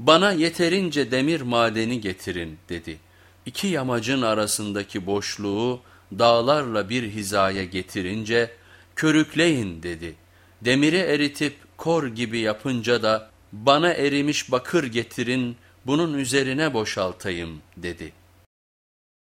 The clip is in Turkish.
Bana yeterince demir madeni getirin dedi. İki yamacın arasındaki boşluğu dağlarla bir hizaya getirince körükleyin dedi. Demiri eritip kor gibi yapınca da bana erimiş bakır getirin bunun üzerine boşaltayım dedi.''